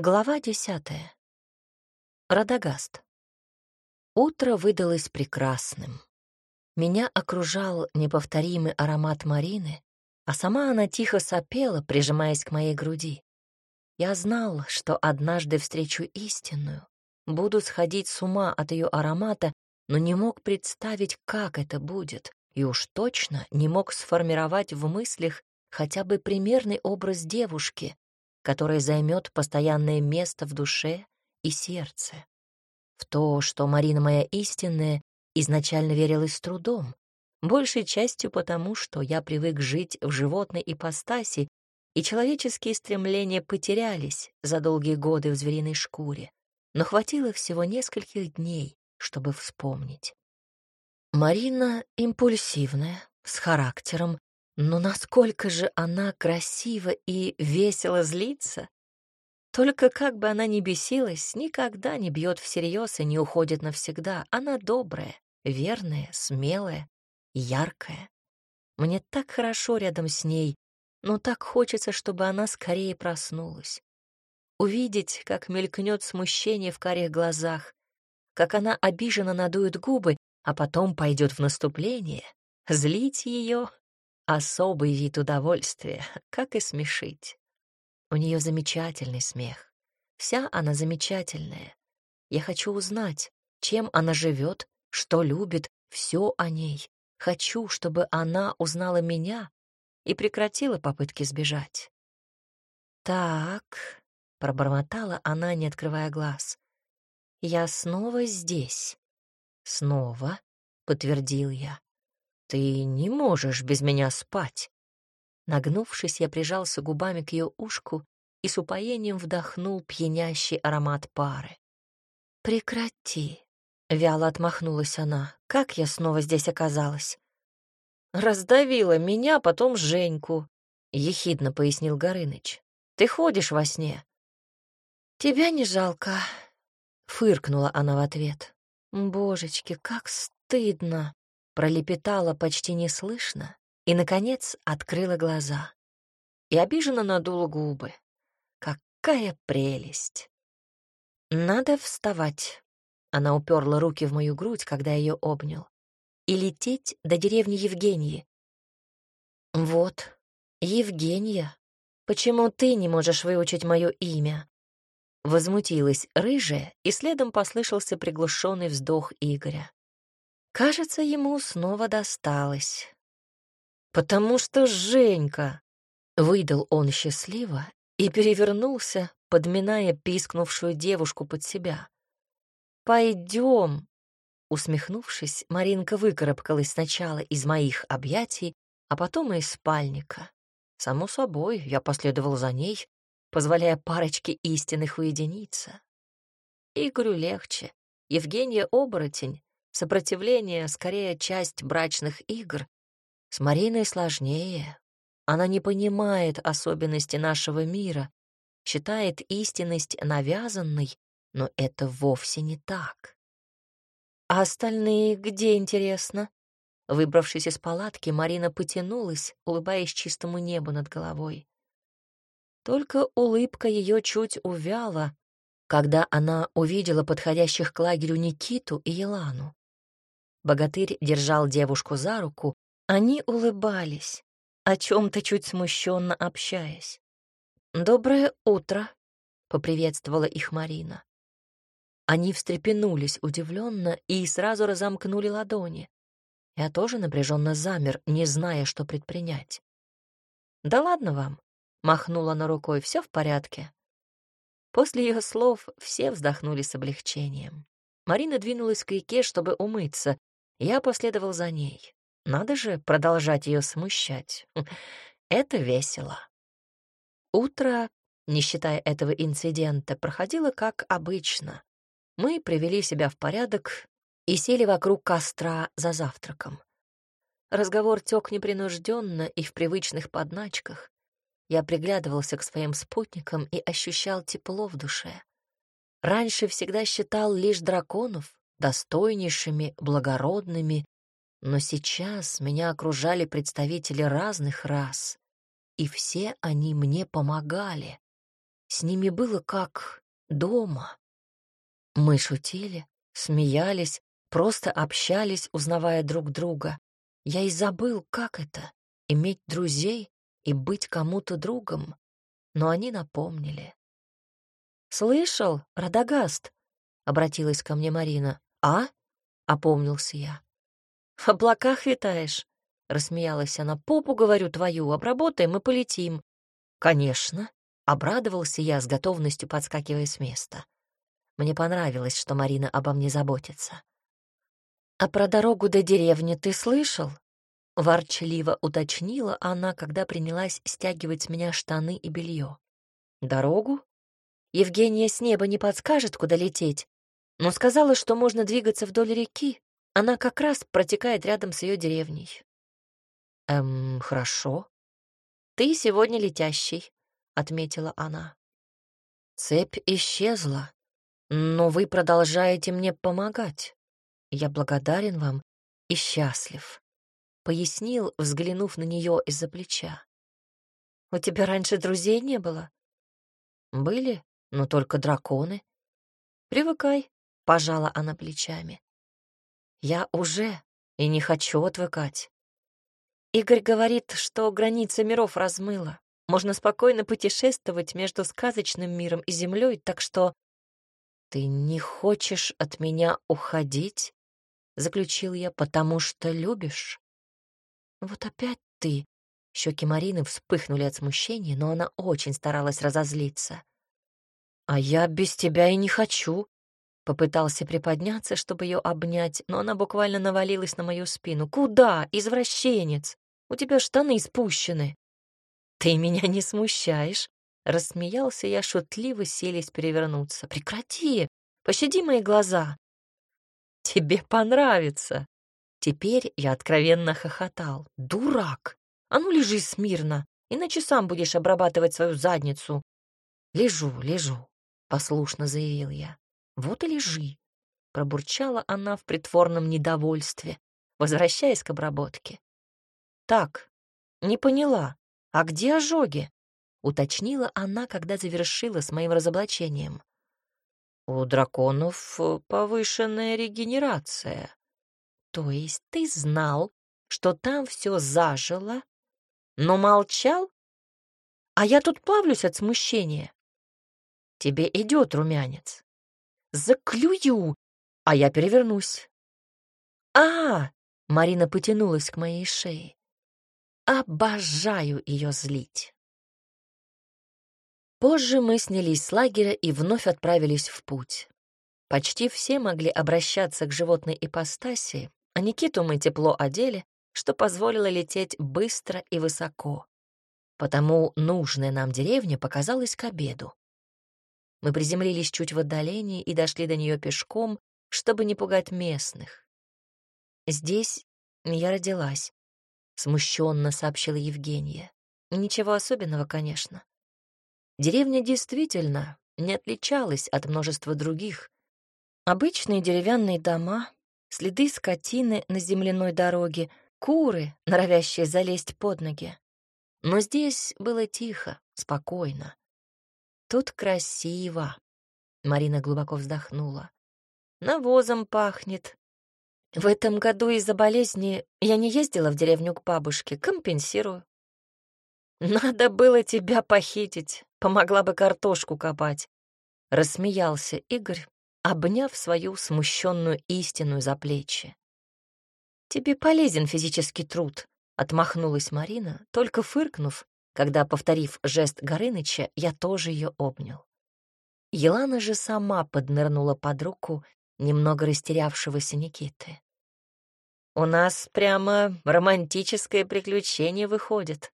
Глава десятая. Радагаст. Утро выдалось прекрасным. Меня окружал неповторимый аромат Марины, а сама она тихо сопела, прижимаясь к моей груди. Я знал, что однажды встречу истинную, буду сходить с ума от ее аромата, но не мог представить, как это будет, и уж точно не мог сформировать в мыслях хотя бы примерный образ девушки, которая займет постоянное место в душе и сердце. В то, что Марина моя истинная, изначально верилась с трудом, большей частью потому, что я привык жить в животной ипостаси, и человеческие стремления потерялись за долгие годы в звериной шкуре, но хватило всего нескольких дней, чтобы вспомнить. Марина импульсивная, с характером, но насколько же она красиво и весело злится. Только как бы она ни бесилась, никогда не бьет всерьез и не уходит навсегда. Она добрая, верная, смелая, яркая. Мне так хорошо рядом с ней, но так хочется, чтобы она скорее проснулась. Увидеть, как мелькнет смущение в карих глазах, как она обиженно надует губы, а потом пойдет в наступление, злить ее Особый вид удовольствия, как и смешить. У нее замечательный смех. Вся она замечательная. Я хочу узнать, чем она живет, что любит, все о ней. Хочу, чтобы она узнала меня и прекратила попытки сбежать. «Так», — пробормотала она, не открывая глаз, — «я снова здесь». «Снова», — подтвердил я. «Ты не можешь без меня спать». Нагнувшись, я прижался губами к ее ушку и с упоением вдохнул пьянящий аромат пары. «Прекрати», — вяло отмахнулась она. «Как я снова здесь оказалась?» «Раздавила меня, потом Женьку», — ехидно пояснил Горыныч. «Ты ходишь во сне». «Тебя не жалко», — фыркнула она в ответ. «Божечки, как стыдно!» Пролепетала почти неслышно и, наконец, открыла глаза. И обиженно надула губы. Какая прелесть! Надо вставать. Она уперла руки в мою грудь, когда ее обнял. И лететь до деревни Евгении. Вот, Евгения, почему ты не можешь выучить мое имя? Возмутилась рыжая, и следом послышался приглушенный вздох Игоря. Кажется, ему снова досталось. «Потому что Женька!» — выдал он счастливо и перевернулся, подминая пискнувшую девушку под себя. «Пойдем!» Усмехнувшись, Маринка выкарабкалась сначала из моих объятий, а потом и из спальника. Само собой, я последовал за ней, позволяя парочке истинных уединиться. Игорю легче. Евгения — оборотень, Сопротивление — скорее часть брачных игр. С Мариной сложнее. Она не понимает особенности нашего мира, считает истинность навязанной, но это вовсе не так. А остальные где, интересно? Выбравшись из палатки, Марина потянулась, улыбаясь чистому небу над головой. Только улыбка ее чуть увяла, когда она увидела подходящих к лагерю Никиту и Елану. Богатырь держал девушку за руку, они улыбались, о чем-то чуть смущенно общаясь. «Доброе утро», — поприветствовала их Марина. Они встрепенулись удивленно и сразу разомкнули ладони. Я тоже напряженно замер, не зная, что предпринять. «Да ладно вам», — махнула на рукой, — «все в порядке». После ее слов все вздохнули с облегчением. Марина двинулась к реке, чтобы умыться, я последовал за ней. Надо же продолжать ее смущать. Это весело. Утро, не считая этого инцидента, проходило как обычно. Мы привели себя в порядок и сели вокруг костра за завтраком. Разговор тек непринужденно и в привычных подначках. Я приглядывался к своим спутникам и ощущал тепло в душе. Раньше всегда считал лишь драконов, достойнейшими, благородными, но сейчас меня окружали представители разных рас, и все они мне помогали. С ними было как дома. Мы шутили, смеялись, просто общались, узнавая друг друга. Я и забыл, как это — иметь друзей и быть кому-то другом. Но они напомнили. «Слышал, Радагаст?» — обратилась ко мне Марина. «А?» — опомнился я. «В облаках витаешь?» — рассмеялась она. «Попу, говорю, твою, обработаем и полетим». «Конечно», — обрадовался я с готовностью, подскакивая с места. Мне понравилось, что Марина обо мне заботится. «А про дорогу до деревни ты слышал?» Ворчливо уточнила она, когда принялась стягивать с меня штаны и белье. «Дорогу?» Евгения с неба не подскажет, куда лететь, но сказала, что можно двигаться вдоль реки. Она как раз протекает рядом с ее деревней. «Эм, хорошо. Ты сегодня летящий», — отметила она. Цепь исчезла, но вы продолжаете мне помогать. Я благодарен вам и счастлив, — пояснил, взглянув на нее из-за плеча. «У тебя раньше друзей не было?» «Были, но только драконы». «Привыкай», — пожала она плечами. «Я уже и не хочу отвыкать». Игорь говорит, что граница миров размыла. Можно спокойно путешествовать между сказочным миром и землей, так что... «Ты не хочешь от меня уходить?» — заключил я, — «потому что любишь». «Вот опять ты!» Щеки Марины вспыхнули от смущения, но она очень старалась разозлиться. «А я без тебя и не хочу», Попытался приподняться, чтобы ее обнять, но она буквально навалилась на мою спину. «Куда, извращенец? У тебя штаны спущены». «Ты меня не смущаешь», — рассмеялся я, шутливо селись перевернуться. «Прекрати, пощади мои глаза». «Тебе понравится». Теперь я откровенно хохотал. «Дурак! А ну лежи смирно, иначе сам будешь обрабатывать свою задницу». «Лежу, лежу», — послушно заявил я. «Вот и лежи», — пробурчала она в притворном недовольстве, возвращаясь к обработке. «Так, не поняла, а где ожоги?» — уточнила она, когда завершила с моим разоблачением. «У драконов э, повышенная регенерация. То есть ты знал, что там все зажило, но молчал? А я тут плавлюсь от смущения. Тебе идет румянец заклюю, а я перевернусь. А, Марина потянулась к моей шее. Обожаю ее злить. Позже мы снялись с лагеря и вновь отправились в путь. Почти все могли обращаться к животной ипостаси, а Никиту мы тепло одели, что позволило лететь быстро и высоко. Потому нужная нам деревня показалась к обеду. Мы приземлились чуть в отдалении и дошли до нее пешком, чтобы не пугать местных. «Здесь я родилась», — смущенно сообщила Евгения. «Ничего особенного, конечно». Деревня действительно не отличалась от множества других. Обычные деревянные дома, следы скотины на земляной дороге, куры, норовящие залезть под ноги. Но здесь было тихо, спокойно. Тут красиво. Марина глубоко вздохнула. Навозом пахнет. В этом году из-за болезни я не ездила в деревню к бабушке, компенсирую. Надо было тебя похитить, помогла бы картошку копать. Рассмеялся Игорь, обняв свою смущенную истину за плечи. Тебе полезен физический труд, отмахнулась Марина, только фыркнув, когда, повторив жест Горыныча, я тоже ее обнял. Елана же сама поднырнула под руку немного растерявшегося Никиты. «У нас прямо романтическое приключение выходит».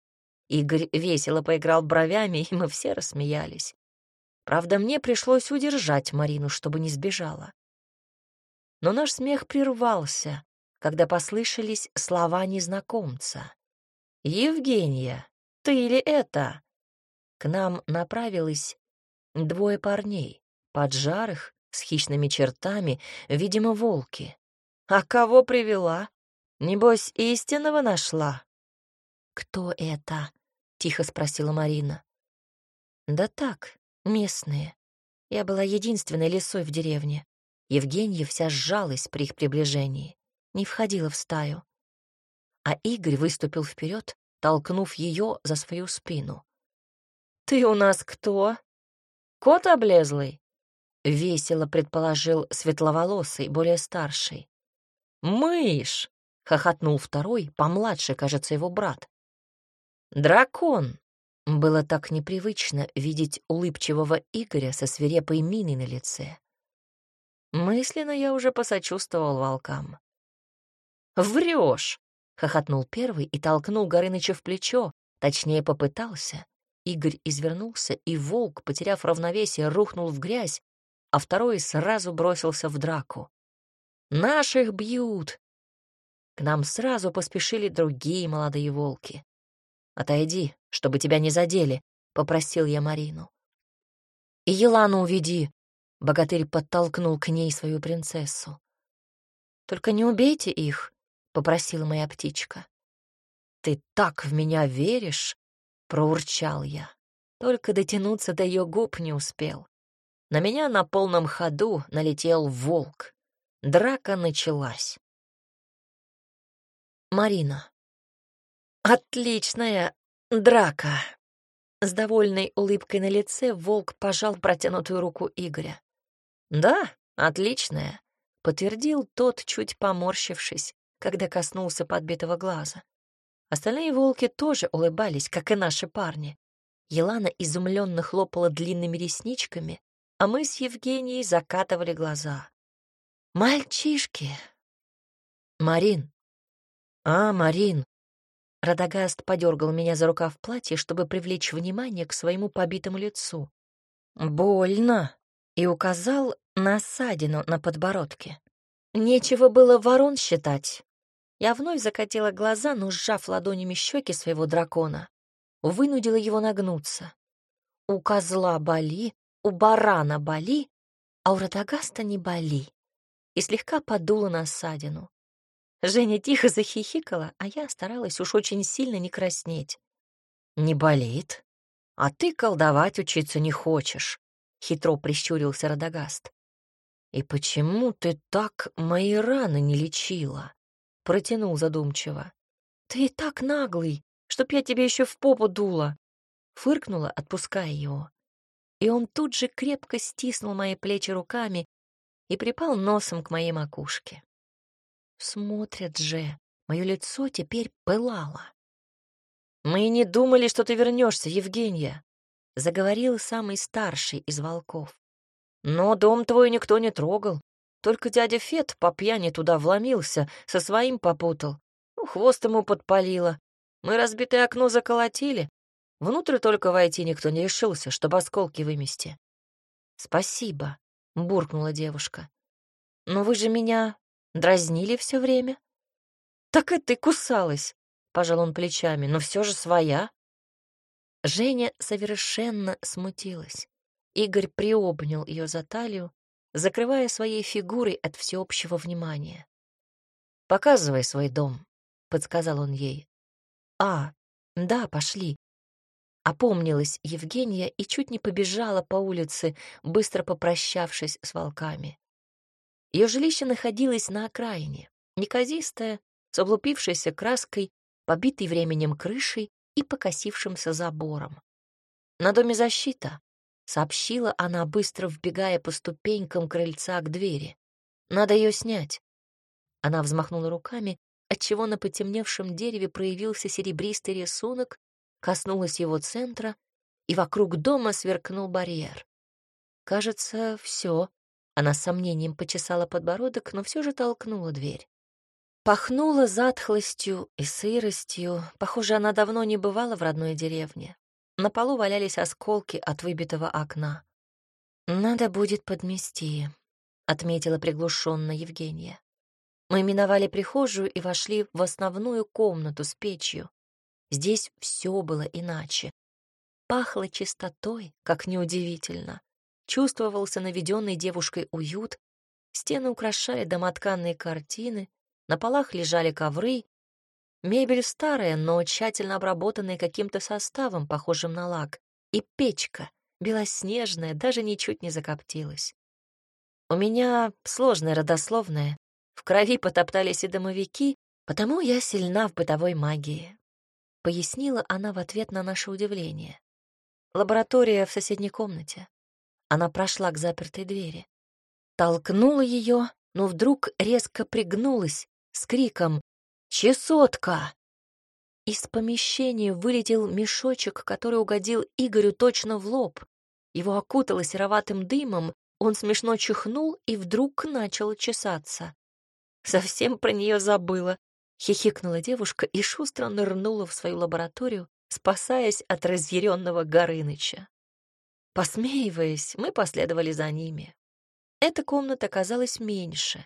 Игорь весело поиграл бровями, и мы все рассмеялись. Правда, мне пришлось удержать Марину, чтобы не сбежала. Но наш смех прервался, когда послышались слова незнакомца. «Евгения, ты ли это?» К нам направилось двое парней, поджарых, с хищными чертами, видимо, волки. «А кого привела? Небось, истинного нашла?» «Кто это?» — тихо спросила Марина. «Да так, Местные. Я была единственной лисой в деревне. Евгения вся сжалась при их приближении, не входила в стаю. А Игорь выступил вперед, толкнув ее за свою спину. «Ты у нас кто? Кот облезлый?» — весело предположил светловолосый, более старший. «Мышь!» — хохотнул второй, помладше, кажется, его брат. «Дракон!» Было так непривычно видеть улыбчивого Игоря со свирепой миной на лице. Мысленно я уже посочувствовал волкам. «Врешь!» — хохотнул первый и толкнул Горыныча в плечо, точнее попытался. Игорь извернулся, и волк, потеряв равновесие, рухнул в грязь, а второй сразу бросился в драку. «Наших бьют!» К нам сразу поспешили другие молодые волки. «Отойди, чтобы тебя не задели», — попросил я Марину. «И Елану уведи», — богатырь подтолкнул к ней свою принцессу. «Только не убейте их», — попросила моя птичка. «Ты так в меня веришь?» — проурчал я. Только дотянуться до ее губ не успел. На меня на полном ходу налетел волк. Драка началась. Марина. Отличная драка. С довольной улыбкой на лице волк пожал протянутую руку Игоря. Да, отличная, подтвердил тот, чуть поморщившись, когда коснулся подбитого глаза. Остальные волки тоже улыбались, как и наши парни. Елана изумленно хлопала длинными ресничками, а мы с Евгенией закатывали глаза. «Мальчишки!» «Марин!» «А, Марин!» Радагаст подергал меня за рукав платья, чтобы привлечь внимание к своему побитому лицу. «Больно!» и указал на ссадину на подбородке. Нечего было ворон считать. Я вновь закатила глаза, но, сжав ладонями щеки своего дракона, вынудила его нагнуться. У козла боли, у барана боли, а у Радагаста не боли. И слегка подула на ссадину. Женя тихо захихикала, а я старалась уж очень сильно не краснеть. «Не болит? А ты колдовать учиться не хочешь», — хитро прищурился Радагаст. «И почему ты так мои раны не лечила?» — протянул задумчиво. «Ты и так наглый, чтоб я тебе еще в попу дула!» Фыркнула, отпуская его. И он тут же крепко стиснул мои плечи руками и припал носом к моей макушке. Смотрят же, мое лицо теперь пылало. «Мы не думали, что ты вернешься, Евгения», — заговорил самый старший из волков. «Но дом твой никто не трогал. Только дядя Фет по пьяни туда вломился, со своим попутал. Ну, хвост ему подпалило. Мы разбитое окно заколотили. Внутрь только войти никто не решился, чтобы осколки вымести». «Спасибо», — буркнула девушка. «Но вы же меня Дразнили все время? Так и ты кусалась, пожал он плечами, но все же своя. Женя совершенно смутилась. Игорь приобнял ее за талию, закрывая своей фигурой от всеобщего внимания. «Показывай свой дом», — подсказал он ей. «А, да, пошли». Опомнилась Евгения и чуть не побежала по улице, быстро попрощавшись с волками. Ее жилище находилось на окраине, неказистое, с облупившейся краской, побитой временем крышей и покосившимся забором. «На доме защита», — сообщила она, быстро вбегая по ступенькам крыльца к двери. «Надо ее снять». Она взмахнула руками, отчего на потемневшем дереве проявился серебристый рисунок, коснулась его центра, и вокруг дома сверкнул барьер. Кажется, все, она с сомнением почесала подбородок, но все же толкнула дверь. Пахнула затхлостью и сыростью. Похоже, она давно не бывала в родной деревне. На полу валялись осколки от выбитого окна. «Надо будет подмести», — отметила приглушенно Евгения. Мы миновали прихожую и вошли в основную комнату с печью. Здесь все было иначе. Пахло чистотой, как неудивительно чувствовался наведенный девушкой уют, стены украшали домотканные картины, на полах лежали ковры, мебель старая, но тщательно обработанная каким-то составом, похожим на лак, и печка, белоснежная, даже ничуть не закоптилась. У меня сложное родословное, в крови потоптались и домовики, потому я сильна в бытовой магии. Пояснила она в ответ на наше удивление. Лаборатория в соседней комнате. Она прошла к запертой двери. Толкнула ее, но вдруг резко пригнулась с криком «Чесотка!». Из помещения вылетел мешочек, который угодил Игорю точно в лоб. Его окутало сероватым дымом, он смешно чихнул и вдруг начал чесаться. Совсем про нее забыла. Хихикнула девушка и шустро нырнула в свою лабораторию, спасаясь от разъяренного Горыныча. Посмеиваясь, мы последовали за ними. Эта комната казалась меньше.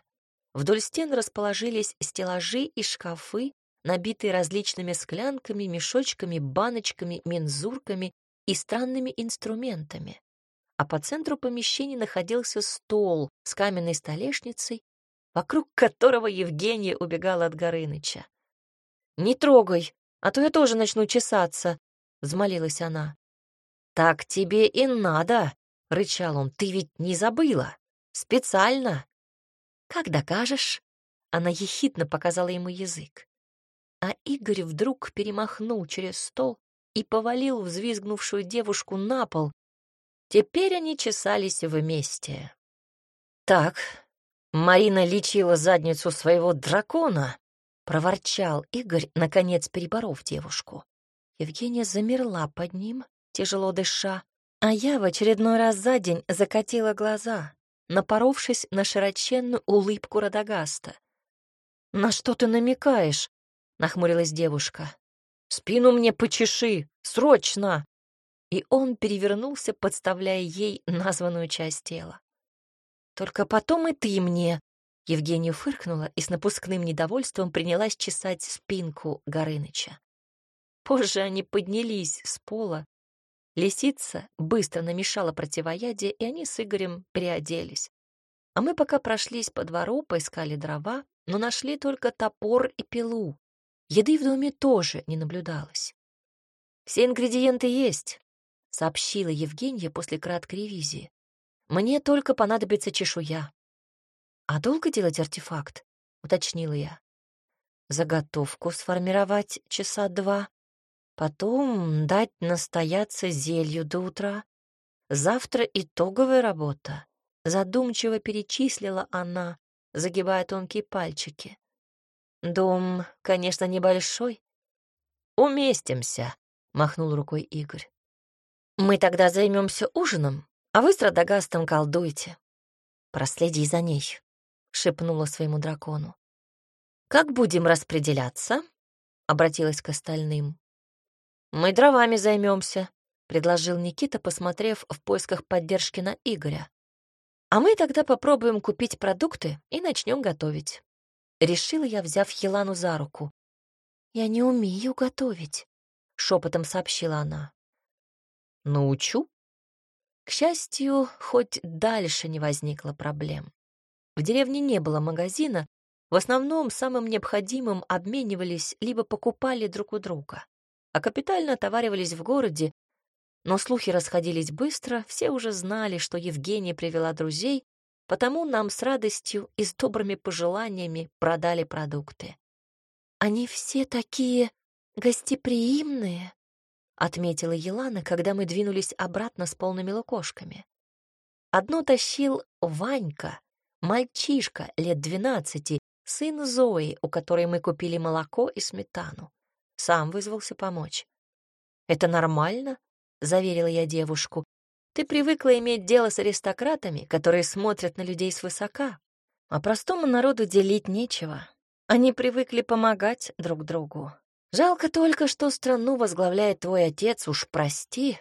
Вдоль стен расположились стеллажи и шкафы, набитые различными склянками, мешочками, баночками, мензурками и странными инструментами. А по центру помещения находился стол с каменной столешницей, вокруг которого Евгения убегала от Горыныча. «Не трогай, а то я тоже начну чесаться», — взмолилась она. «Так тебе и надо», — рычал он, — «ты ведь не забыла. Специально». «Как докажешь?» Она ехидно показала ему язык. А Игорь вдруг перемахнул через стол и повалил взвизгнувшую девушку на пол. Теперь они чесались вместе. «Так, Марина лечила задницу своего дракона», — проворчал Игорь, наконец переборов девушку. Евгения замерла под ним, тяжело дыша, а я в очередной раз за день закатила глаза, напоровшись на широченную улыбку Радагаста. «На что ты намекаешь?» — нахмурилась девушка. «Спину мне почеши! Срочно!» И он перевернулся, подставляя ей названную часть тела. «Только потом и ты мне!» Евгения фыркнула и с напускным недовольством принялась чесать спинку Горыныча. Позже они поднялись с пола. Лисица быстро намешала противоядие, и они с Игорем переоделись. А мы пока прошлись по двору, поискали дрова, но нашли только топор и пилу. Еды в доме тоже не наблюдалось. «Все ингредиенты есть», — сообщила Евгения после краткой ревизии. «Мне только понадобится чешуя». «А долго делать артефакт?» — уточнила я. «Заготовку сформировать часа два, потом дать настояться зелью до утра. Завтра итоговая работа», — задумчиво перечислила она, загибая тонкие пальчики. Дом, конечно, небольшой. Уместимся, махнул рукой Игорь. Мы тогда займемся ужином, а вы с Радагастом колдуйте. Проследи за ней, шепнула своему дракону. Как будем распределяться? обратилась к остальным. Мы дровами займемся, предложил Никита, посмотрев в поисках поддержки на Игоря. А мы тогда попробуем купить продукты и начнем готовить. Решила я, взяв Елану за руку. «Я не умею готовить», — шепотом сообщила она. «Научу». К счастью, хоть дальше не возникло проблем. В деревне не было магазина, в основном самым необходимым обменивались либо покупали друг у друга, а капитально товаривались в городе, но слухи расходились быстро, все уже знали, что Евгения привела друзей, Потому нам с радостью и с добрыми пожеланиями продали продукты. «Они все такие гостеприимные», — отметила Елана, когда мы двинулись обратно с полными лукошками. Одно тащил Ванька, мальчишка лет двенадцати, сын Зои, у которой мы купили молоко и сметану. Сам вызвался помочь. «Это нормально?» — заверила я девушку, ты привыкла иметь дело с аристократами, которые смотрят на людей свысока, а простому народу делить нечего. Они привыкли помогать друг другу. Жалко только, что страну возглавляет твой отец, уж прости.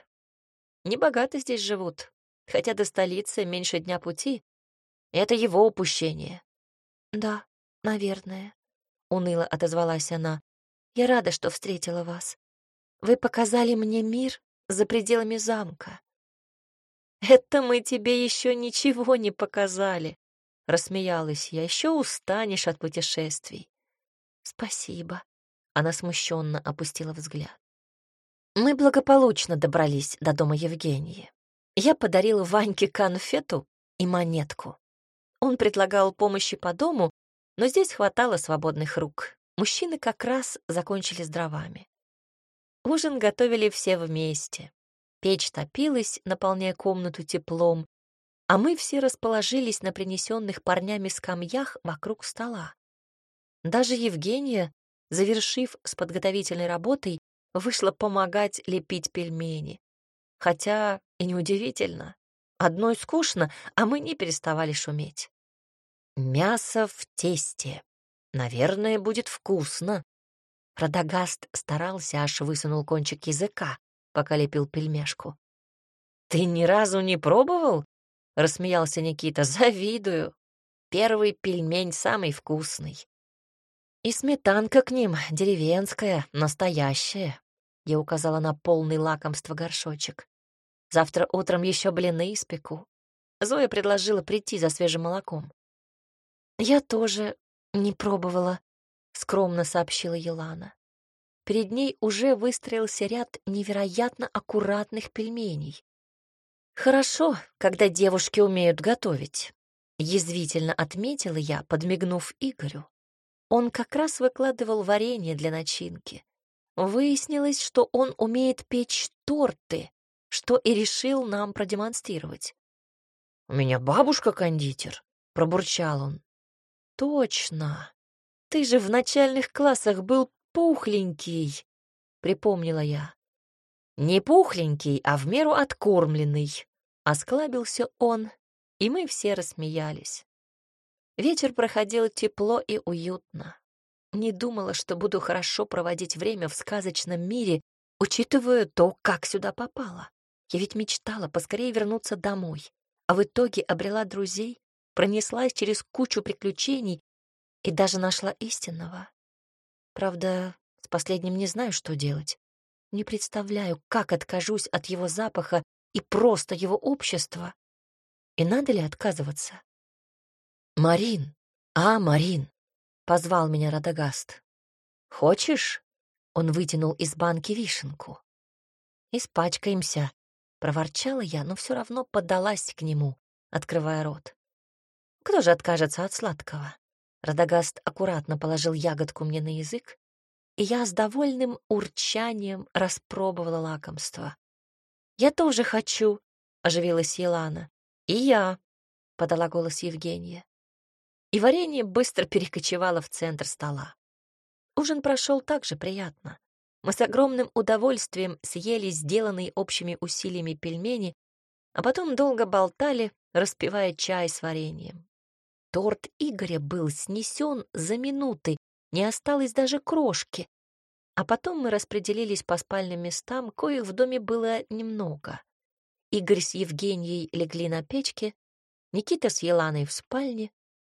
Небогато здесь живут, хотя до столицы меньше дня пути. Это его упущение. Да, наверное, — уныло отозвалась она. Я рада, что встретила вас. Вы показали мне мир за пределами замка. «Это мы тебе еще ничего не показали», — рассмеялась я. «Еще устанешь от путешествий». «Спасибо», — она смущенно опустила взгляд. Мы благополучно добрались до дома Евгении. Я подарила Ваньке конфету и монетку. Он предлагал помощи по дому, но здесь хватало свободных рук. Мужчины как раз закончили с дровами. Ужин готовили все вместе. Печь топилась, наполняя комнату теплом, а мы все расположились на принесенных парнями скамьях вокруг стола. Даже Евгения, завершив с подготовительной работой, вышла помогать лепить пельмени. Хотя и неудивительно. Одной скучно, а мы не переставали шуметь. Мясо в тесте. Наверное, будет вкусно. Радагаст старался, аж высунул кончик языка, пока лепил пельмешку. «Ты ни разу не пробовал?» — рассмеялся Никита. «Завидую. Первый пельмень самый вкусный. И сметанка к ним деревенская, настоящая. Я указала на полный лакомство горшочек. Завтра утром еще блины испеку. Зоя предложила прийти за свежим молоком. Я тоже не пробовала, скромно сообщила Елана. Перед ней уже выстроился ряд невероятно аккуратных пельменей. Хорошо, когда девушки умеют готовить, язвительно отметила я, подмигнув Игорю. Он как раз выкладывал варенье для начинки. Выяснилось, что он умеет печь торты, что и решил нам продемонстрировать. «У меня бабушка кондитер», — пробурчал он. «Точно. Ты же в начальных классах был пухленький», — припомнила я. «Не пухленький, а в меру откормленный», — осклабился он, и мы все рассмеялись. Вечер проходил тепло и уютно. Не думала, что буду хорошо проводить время в сказочном мире, учитывая то, как сюда попала. Я ведь мечтала поскорее вернуться домой, а в итоге обрела друзей, пронеслась через кучу приключений и даже нашла истинного. Правда, с последним не знаю, что делать. Не представляю, как откажусь от его запаха и просто его общества. И надо ли отказываться? «Марин! А, Марин!» — позвал меня Радагаст. «Хочешь?» — он вытянул из банки вишенку. «Испачкаемся», — проворчала я, но все равно поддалась к нему, открывая рот. «Кто же откажется от сладкого?» Радагаст аккуратно положил ягодку мне на язык, и я с довольным урчанием распробовала лакомство. «Я тоже хочу», — оживилась Елана. «И я», — подала голос Евгения и варенье быстро перекочевало в центр стола. Ужин прошел так же приятно. Мы с огромным удовольствием съели сделанные общими усилиями пельмени, а потом долго болтали, распивая чай с вареньем. Торт Игоря был снесен за минуты, не осталось даже крошки. А потом мы распределились по спальным местам, коих в доме было немного. Игорь с Евгенией легли на печке, Никита с Еланой в спальне,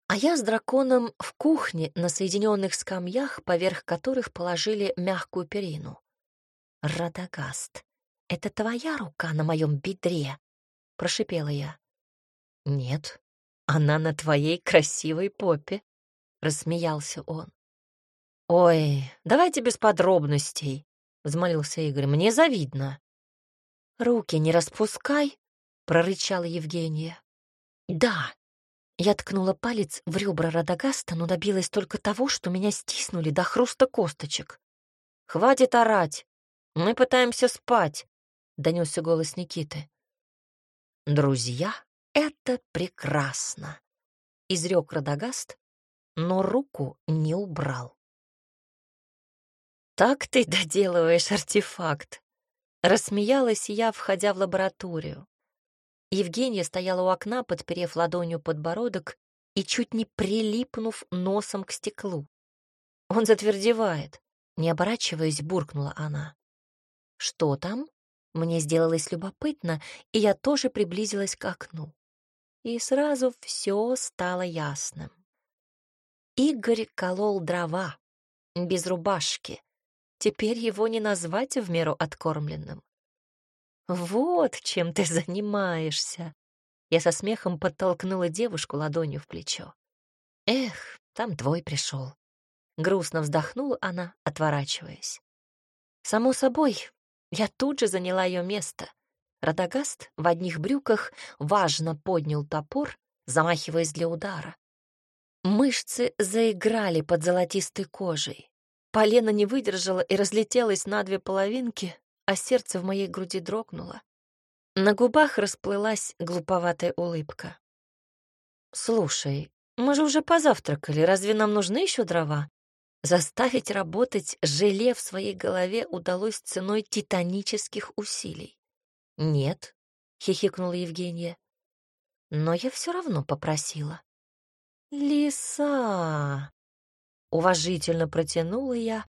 а я с драконом в кухне на соединенных скамьях, поверх которых положили мягкую перину. «Радагаст, это твоя рука на моем бедре?» — прошипела я. «Нет, она на твоей красивой попе», — рассмеялся он. «Ой, давайте без подробностей», — взмолился Игорь, — «мне завидно». «Руки не распускай», — прорычала Евгения. «Да, я ткнула палец в ребра Радагаста, но добилась только того, что меня стиснули до хруста косточек. «Хватит орать! Мы пытаемся спать!» — донесся голос Никиты. «Друзья, это прекрасно!» — изрек Радагаст, но руку не убрал. «Так ты доделываешь артефакт!» — рассмеялась я, входя в лабораторию. Евгения стояла у окна, подперев ладонью подбородок и чуть не прилипнув носом к стеклу. «Он затвердевает», — не оборачиваясь, буркнула она. «Что там?» Мне сделалось любопытно, и я тоже приблизилась к окну. И сразу все стало ясным. Игорь колол дрова, без рубашки. Теперь его не назвать в меру откормленным. «Вот чем ты занимаешься!» Я со смехом подтолкнула девушку ладонью в плечо. «Эх, там твой пришел. Грустно вздохнула она, отворачиваясь. Само собой, я тут же заняла ее место. Радагаст в одних брюках важно поднял топор, замахиваясь для удара. Мышцы заиграли под золотистой кожей. Полено не выдержало и разлетелось на две половинки, а сердце в моей груди дрогнуло. На губах расплылась глуповатая улыбка. «Слушай, мы же уже позавтракали, разве нам нужны еще дрова?» Заставить работать желе в своей голове удалось ценой титанических усилий. «Нет», — хихикнула Евгения, — «но я все равно попросила». «Лиса!» — уважительно протянула я,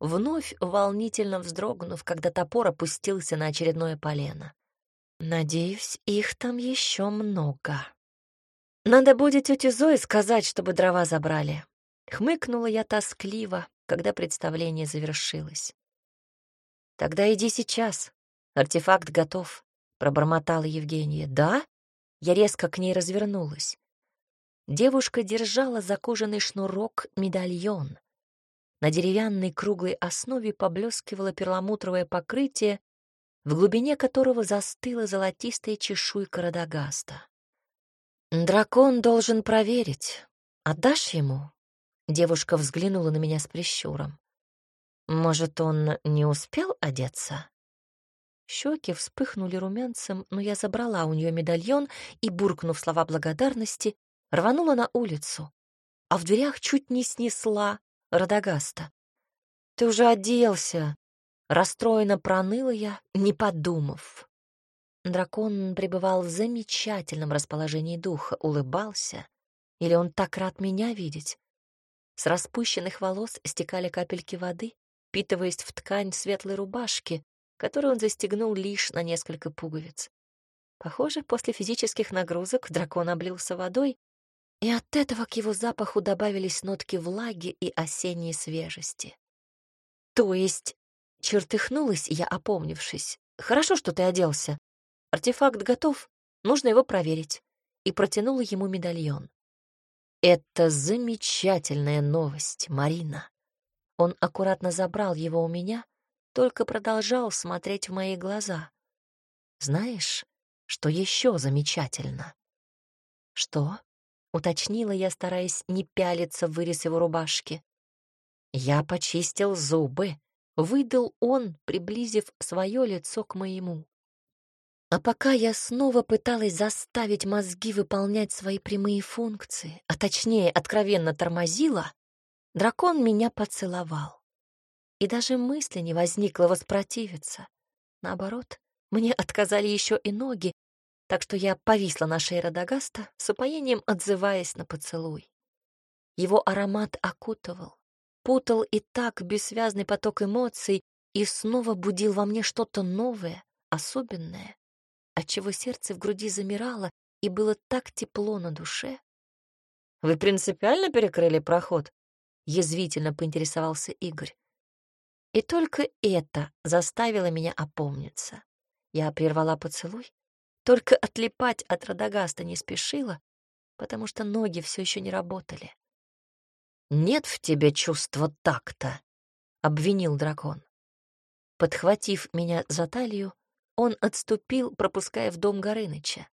вновь волнительно вздрогнув, когда топор опустился на очередное полено. «Надеюсь, их там еще много». «Надо будет тете Зои сказать, чтобы дрова забрали», Хмыкнула я тоскливо, когда представление завершилось. «Тогда иди сейчас. Артефакт готов», — пробормотала Евгения. «Да?» Я резко к ней развернулась. Девушка держала за кожаный шнурок медальон. На деревянной круглой основе поблескивало перламутровое покрытие, в глубине которого застыла золотистая чешуйка Радагаста. «Дракон должен проверить. Отдашь ему?» Девушка взглянула на меня с прищуром. «Может, он не успел одеться?» Щеки вспыхнули румянцем, но я забрала у нее медальон и, буркнув слова благодарности, рванула на улицу, а в дверях чуть не снесла Радагаста. «Ты уже оделся!» Расстроенно проныла я, не подумав. Дракон пребывал в замечательном расположении духа, улыбался. Или он так рад меня видеть? С распущенных волос стекали капельки воды, впитываясь в ткань светлой рубашки, которую он застегнул лишь на несколько пуговиц. Похоже, после физических нагрузок дракон облился водой, и от этого к его запаху добавились нотки влаги и осенней свежести. То есть, чертыхнулась я, опомнившись. Хорошо, что ты оделся. Артефакт готов, нужно его проверить. И протянула ему медальон. Это замечательная новость, Марина. Он аккуратно забрал его у меня, только продолжал смотреть в мои глаза. Знаешь, что еще замечательно? Что? Уточнила я, стараясь не пялиться в вырез его рубашки. Я почистил зубы, выдал он, приблизив свое лицо к моему. А пока я снова пыталась заставить мозги выполнять свои прямые функции, а точнее откровенно тормозила, дракон меня поцеловал. И даже мысли не возникло воспротивиться. Наоборот, мне отказали еще и ноги, так что я повисла на шее Радагаста, с упоением отзываясь на поцелуй. Его аромат окутывал, путал и так бессвязный поток эмоций и снова будил во мне что-то новое, особенное отчего сердце в груди замирало и было так тепло на душе. «Вы принципиально перекрыли проход?» — язвительно поинтересовался Игорь. И только это заставило меня опомниться. Я прервала поцелуй, только отлипать от Радагаста не спешила, потому что ноги все еще не работали. «Нет в тебе чувства такта», — обвинил дракон. Подхватив меня за талию, он отступил, пропуская в дом Горыныча.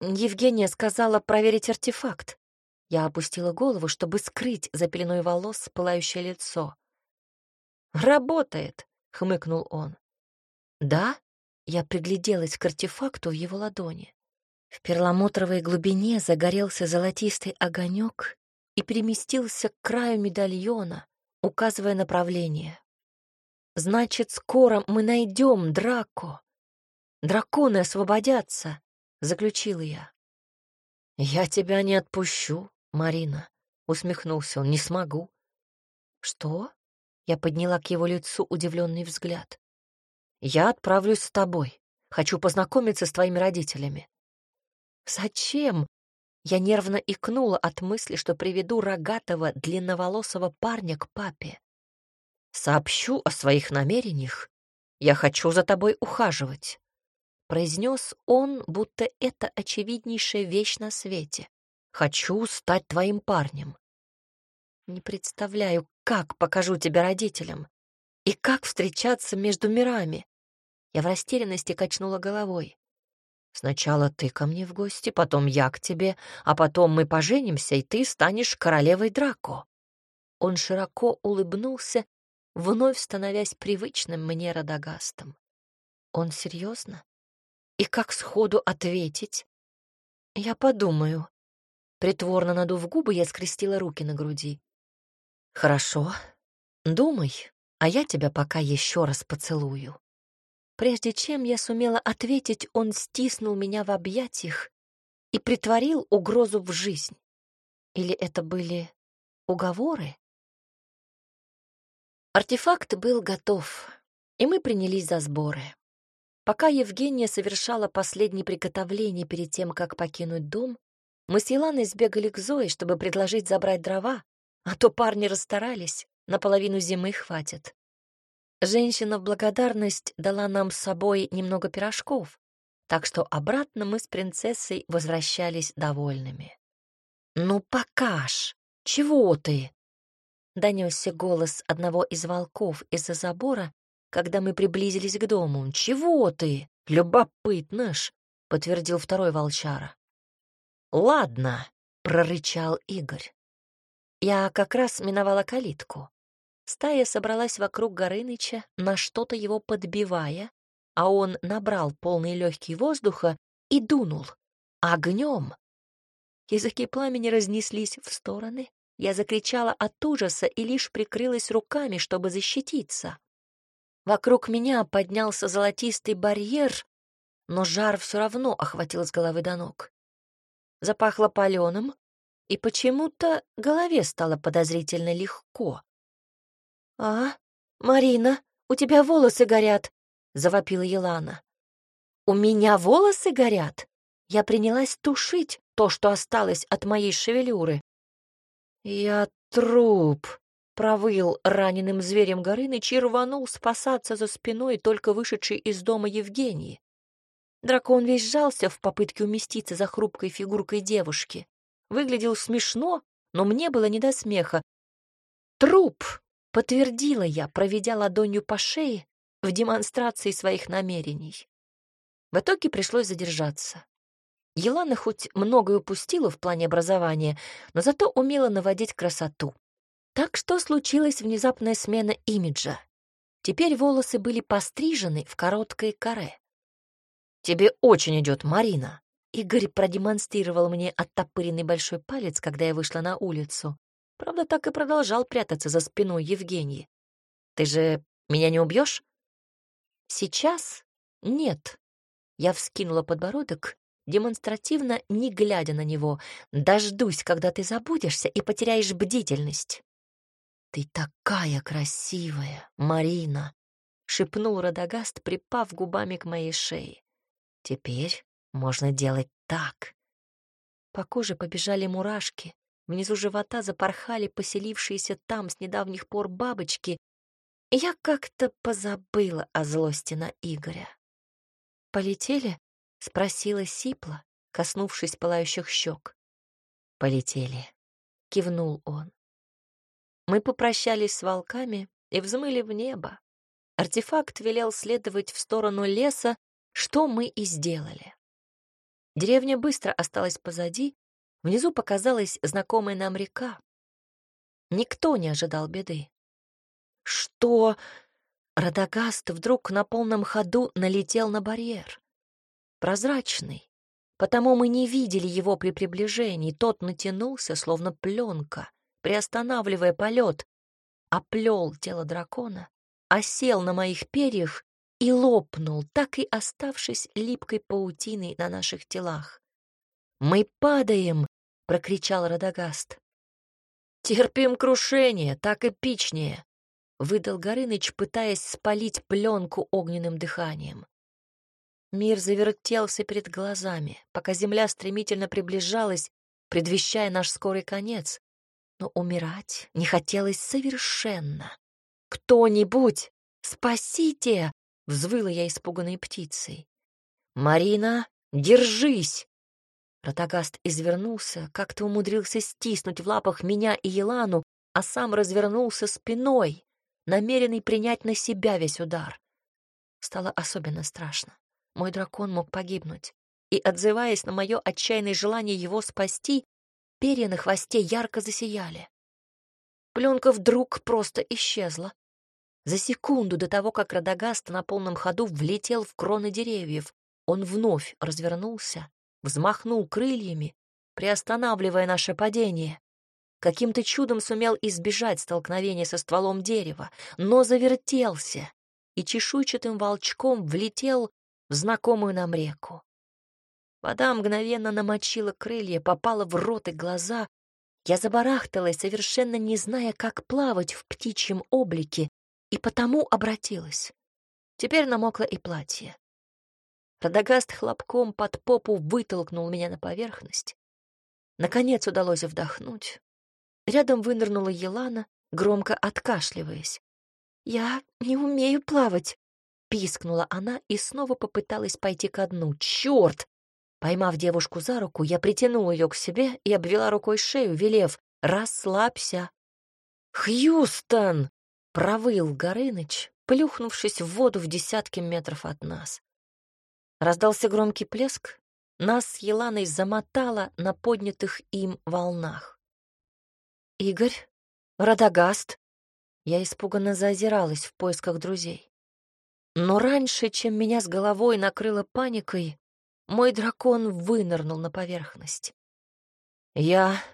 Евгения сказала проверить артефакт. Я опустила голову, чтобы скрыть за пеленой волос пылающее лицо. «Работает!» — хмыкнул он. «Да?» — я пригляделась к артефакту в его ладони. В перламутровой глубине загорелся золотистый огонек и переместился к краю медальона, указывая направление. «Значит, скоро мы найдем Драко!» Драконы освободятся, — заключил я. «Я тебя не отпущу, Марина», — усмехнулся он, — «не смогу». «Что?» — я подняла к его лицу удивленный взгляд. «Я отправлюсь с тобой. Хочу познакомиться с твоими родителями». «Зачем?» Я нервно икнула от мысли, что приведу рогатого, длинноволосого парня к папе. «Сообщу о своих намерениях. Я хочу за тобой ухаживать» произнес он, будто это очевиднейшая вещь на свете. «Хочу стать твоим парнем». Не представляю, как покажу тебя родителям и как встречаться между мирами. Я в растерянности качнула головой. Сначала ты ко мне в гости, потом я к тебе, а потом мы поженимся, и ты станешь королевой Драко. Он широко улыбнулся, вновь становясь привычным мне Радагастом. Он серьезно? И как сходу ответить? Я подумаю. Притворно надув губы, я скрестила руки на груди. Хорошо, думай, а я тебя пока еще раз поцелую. Прежде чем я сумела ответить, он стиснул меня в объятиях и притворил угрозу в жизнь. Или это были уговоры? Артефакт был готов, и мы принялись за сборы. Пока Евгения совершала последние приготовления перед тем, как покинуть дом, мы с Еланой сбегали к Зое, чтобы предложить забрать дрова, а то парни расстарались, наполовину зимы хватит. Женщина в благодарность дала нам с собой немного пирожков, так что обратно мы с принцессой возвращались довольными. «Ну, покаж! Чего ты?» Донесся голос одного из волков из-за забора, когда мы приблизились к дому. «Чего ты? Любопытно ж!» — подтвердил второй волчара. «Ладно», — прорычал Игорь. Я как раз миновала калитку. Стая собралась вокруг Горыныча, на что-то его подбивая, а он набрал полный легкий воздуха и дунул. Огнем! Языки пламени разнеслись в стороны. Я закричала от ужаса и лишь прикрылась руками, чтобы защититься. Вокруг меня поднялся золотистый барьер, но жар все равно охватил с головы до ног. Запахло паленым, и почему-то голове стало подозрительно легко. «А, Марина, у тебя волосы горят!» — завопила Елана. «У меня волосы горят?» Я принялась тушить то, что осталось от моей шевелюры. «Я труп!» — провыл раненым зверем Горыныч и рванул спасаться за спиной только вышедшей из дома Евгении. Дракон весь сжался в попытке уместиться за хрупкой фигуркой девушки. Выглядел смешно, но мне было не до смеха. «Труп!» Подтвердила я, проведя ладонью по шее в демонстрации своих намерений. В итоге пришлось задержаться. Елана хоть многое упустила в плане образования, но зато умела наводить красоту. Так что случилась внезапная смена имиджа. Теперь волосы были пострижены в короткое каре. «Тебе очень идет, Марина!» Игорь продемонстрировал мне оттопыренный большой палец, когда я вышла на улицу. Правда, так и продолжал прятаться за спиной Евгении. «Ты же меня не убьешь? «Сейчас нет». Я вскинула подбородок, демонстративно не глядя на него. «Дождусь, когда ты забудешься и потеряешь бдительность». «Ты такая красивая, Марина!» — шепнул Радагаст, припав губами к моей шее. «Теперь можно делать так». По коже побежали мурашки, Внизу живота запорхали поселившиеся там с недавних пор бабочки, я как-то позабыла о злости на Игоря. «Полетели?» — спросила Сипла, коснувшись пылающих щек. «Полетели», — кивнул он. Мы попрощались с волками и взмыли в небо. Артефакт велел следовать в сторону леса, что мы и сделали. Деревня быстро осталась позади, Внизу показалась знакомая нам река. Никто не ожидал беды. Что? Радагаст вдруг на полном ходу налетел на барьер. Прозрачный. Потому мы не видели его при приближении. Тот натянулся, словно пленка, приостанавливая полет, оплел тело дракона, осел на моих перьях и лопнул, так и оставшись липкой паутиной на наших телах. «Мы падаем!» — прокричал Радагаст. «Терпим крушение, так эпичнее!» — выдал Горыныч, пытаясь спалить пленку огненным дыханием. Мир завертелся перед глазами, пока земля стремительно приближалась, предвещая наш скорый конец. Но умирать не хотелось совершенно. «Кто-нибудь! Спасите!» — взвыла я испуганной птицей. «Марина, держись!» Ротагаст извернулся, как-то умудрился стиснуть в лапах меня и Елану, а сам развернулся спиной, намеренный принять на себя весь удар. стало особенно страшно. Мой дракон мог погибнуть. И, отзываясь на мое отчаянное желание его спасти, перья на хвосте ярко засияли. Пленка вдруг просто исчезла. За секунду до того, как Радагаст на полном ходу влетел в кроны деревьев, он вновь развернулся, взмахнул крыльями, приостанавливая наше падение. Каким-то чудом сумел избежать столкновения со стволом дерева, но завертелся и чешуйчатым волчком влетел в знакомую нам реку. Вода мгновенно намочила крылья, попала в рот и глаза. Я забарахталась, совершенно не зная, как плавать в птичьем облике, и потому обратилась. Теперь намокло и платье. Радагаст хлопком под попу вытолкнул меня на поверхность. Наконец удалось вдохнуть. Рядом вынырнула Елана, громко откашливаясь. «Я не умею плавать», — пискнула она и снова попыталась пойти ко дну. «Черт!» Поймав девушку за руку, я притянула ее к себе и обвела рукой шею, велев «Расслабься». «Хьюстон!» — провыл Горыныч, плюхнувшись в воду в десятки метров от нас. Раздался громкий плеск, нас с Еланой замотало на поднятых им волнах. «Игорь? Радагаст?» Я испуганно заозиралась в поисках друзей. Но раньше, чем меня с головой накрыло паникой, мой дракон вынырнул на поверхность. «Я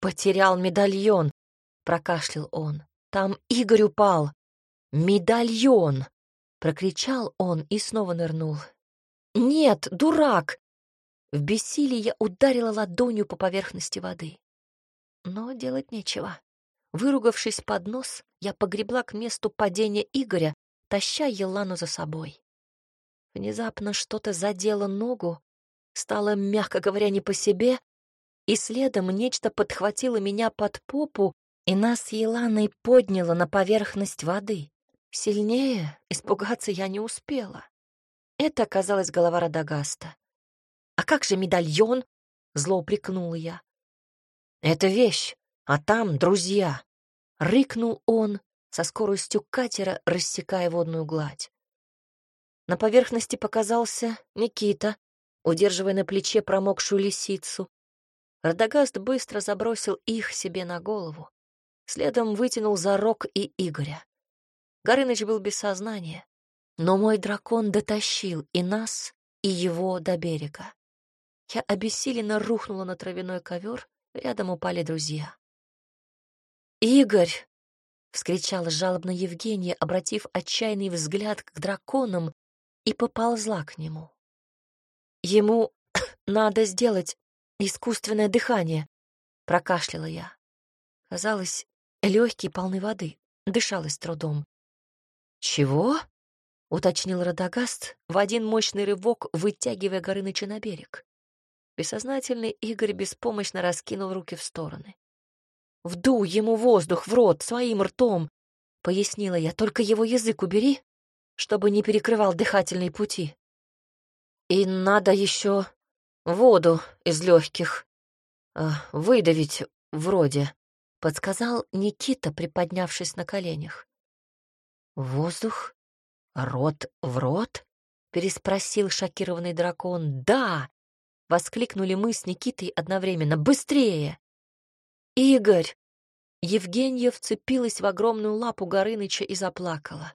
потерял медальон», — прокашлял он. «Там Игорь упал. Медальон!» — прокричал он и снова нырнул. «Нет, дурак!» В бессилии я ударила ладонью по поверхности воды. Но делать нечего. Выругавшись под нос, я погребла к месту падения Игоря, таща Елану за собой. Внезапно что-то задело ногу, стало, мягко говоря, не по себе, и следом нечто подхватило меня под попу и нас с Еланой подняло на поверхность воды. Сильнее испугаться я не успела. Это оказалась голова Радагаста. «А как же медальон?» — зло упрекнула я. «Это вещь, а там друзья!» — рыкнул он со скоростью катера, рассекая водную гладь. На поверхности показался Никита, удерживая на плече промокшую лисицу. Радагаст быстро забросил их себе на голову. Следом вытянул за рог и Игоря. Горыныч был без сознания. Но мой дракон дотащил и нас, и его до берега. Я обессиленно рухнула на травяной ковер, рядом упали друзья. «Игорь!» — вскричала жалобно Евгения, обратив отчаянный взгляд к драконам, и поползла к нему. «Ему надо сделать искусственное дыхание», — прокашляла я. Казалось, легкие полны воды, дышалось трудом. «Чего?» — уточнил Радагаст, в один мощный рывок вытягивая Горыныча на берег. Бессознательный Игорь беспомощно раскинул руки в стороны. «Вдуй ему воздух в рот своим ртом!» — пояснила я. «Только его язык убери, чтобы не перекрывал дыхательные пути. И надо еще воду из легких э, выдавить вроде», — подсказал Никита, приподнявшись на коленях. «Воздух? Рот в рот?» — переспросил шокированный дракон. «Да!» — воскликнули мы с Никитой одновременно. «Быстрее!» «Игорь!» Евгения вцепилась в огромную лапу Горыныча и заплакала.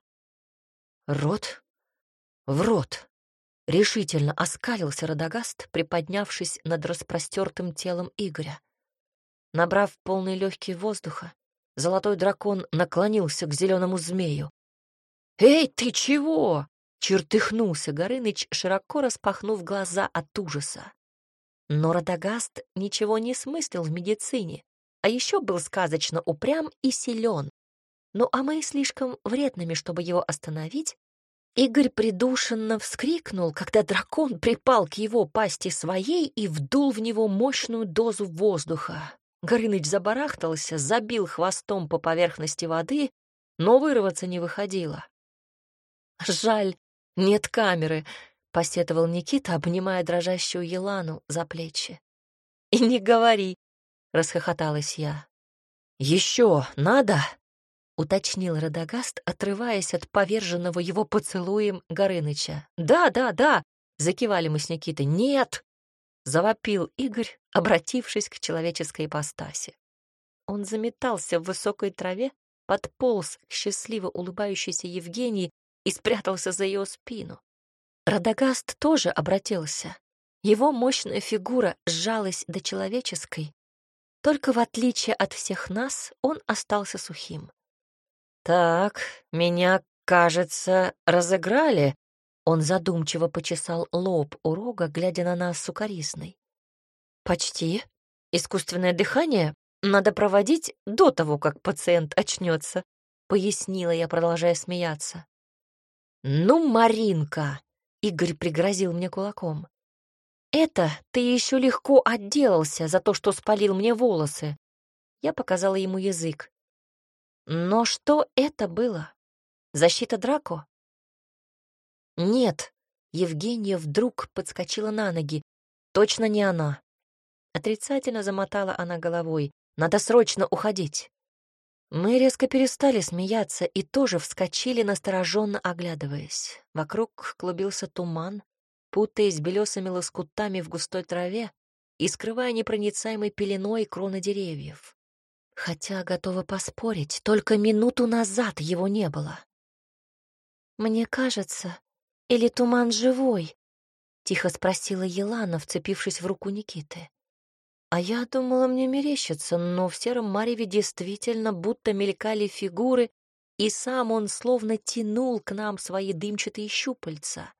«Рот? В рот!» Решительно оскалился Радагаст, приподнявшись над распростертым телом Игоря. Набрав полные легкие воздуха, золотой дракон наклонился к зеленому змею. «Эй, ты чего?» — чертыхнулся Горыныч, широко распахнув глаза от ужаса. Но Радагаст ничего не смыслил в медицине, а еще был сказочно упрям и силен. Ну а мы слишком вредными, чтобы его остановить. Игорь придушенно вскрикнул, когда дракон припал к его пасти своей и вдул в него мощную дозу воздуха. Горыныч забарахтался, забил хвостом по поверхности воды, но вырваться не выходило. «Жаль, нет камеры», — посетовал Никита, обнимая дрожащую Елану за плечи. «И не говори», — расхохоталась я. «Еще надо?» уточнил Радагаст, отрываясь от поверженного его поцелуем Горыныча. «Да, да, да!» — закивали мы с Никитой. «Нет!» — завопил Игорь, обратившись к человеческой ипостаси. Он заметался в высокой траве, подполз к счастливо улыбающейся Евгении и спрятался за ее спину. Радагаст тоже обратился. Его мощная фигура сжалась до человеческой, только в отличие от всех нас он остался сухим. «Так, меня, кажется, разыграли», — он задумчиво почесал лоб у рога, глядя на нас сукоризной. «Почти. Искусственное дыхание надо проводить до того, как пациент очнется», — пояснила я, продолжая смеяться. «Ну, Маринка!» — Игорь пригрозил мне кулаком. «Это ты еще легко отделался за то, что спалил мне волосы». Я показала ему язык. Но что это было? Защита Драко? Нет, Евгения вдруг подскочила на ноги. Точно не она. Отрицательно замотала она головой. Надо срочно уходить. Мы резко перестали смеяться и тоже вскочили, настороженно оглядываясь. Вокруг клубился туман, путаясь белесыми лоскутами в густой траве и скрывая непроницаемой пеленой кроны деревьев. Хотя, готова поспорить, только минуту назад его не было. «Мне кажется, или туман живой?» — тихо спросила Елана, вцепившись в руку Никиты. А я думала, мне мерещится, но в сером мареве действительно будто мелькали фигуры, и сам он словно тянул к нам свои дымчатые щупальца.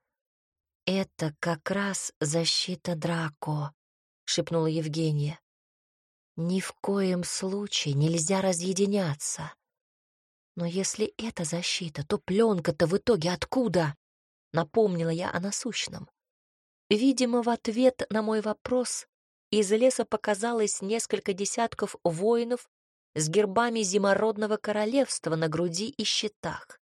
«Это как раз защита Драко», — шепнула Евгения. «Ни в коем случае нельзя разъединяться. Но если это защита, то пленка-то в итоге откуда?» — напомнила я о насущном. Видимо, в ответ на мой вопрос из леса показалось несколько десятков воинов с гербами зимородного королевства на груди и щитах.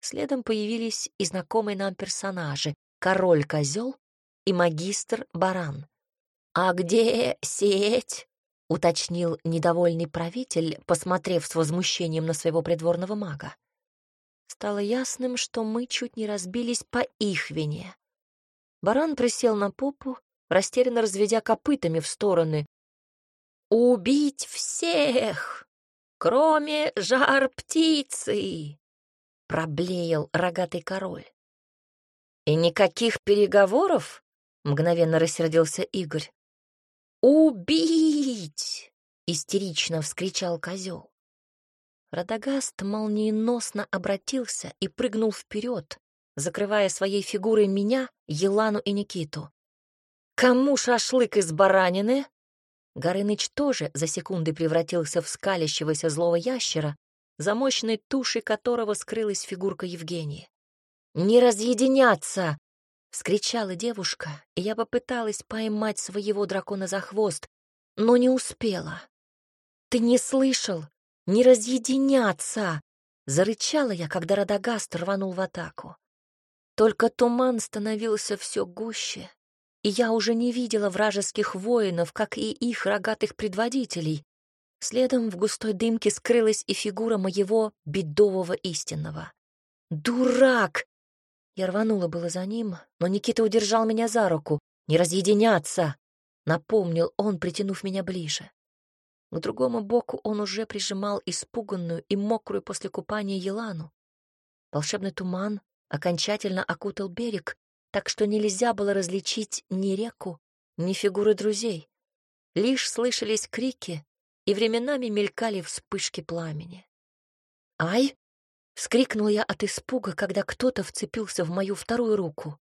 Следом появились и знакомые нам персонажи король-козел и магистр-баран. «А где сеть?» — уточнил недовольный правитель, посмотрев с возмущением на своего придворного мага. Стало ясным, что мы чуть не разбились по их вине. Баран присел на попу, растерянно разведя копытами в стороны. «Убить всех, кроме жар-птицы!» — проблеял рогатый король. «И никаких переговоров?» — мгновенно рассердился Игорь. «Убить!» — истерично вскричал козел. Радагаст молниеносно обратился и прыгнул вперед, закрывая своей фигурой меня, Елану и Никиту. «Кому шашлык из баранины?» Горыныч тоже за секунды превратился в скалящегося злого ящера, за мощной тушей которого скрылась фигурка Евгении. «Не разъединяться!» — вскричала девушка, и я попыталась поймать своего дракона за хвост, но не успела. «Ты не слышал? Не разъединяться!» — зарычала я, когда Радагаст рванул в атаку. Только туман становился все гуще, и я уже не видела вражеских воинов, как и их рогатых предводителей. Следом в густой дымке скрылась и фигура моего бедового истинного. «Дурак!» Я рванула было за ним, но Никита удержал меня за руку. «Не разъединяться!» — напомнил он, притянув меня ближе. К другому боку он уже прижимал испуганную и мокрую после купания Елану. Волшебный туман окончательно окутал берег, так что нельзя было различить ни реку, ни фигуры друзей. Лишь слышались крики, и временами мелькали вспышки пламени. «Ай!» Вскрикнул я от испуга, когда кто-то вцепился в мою вторую руку.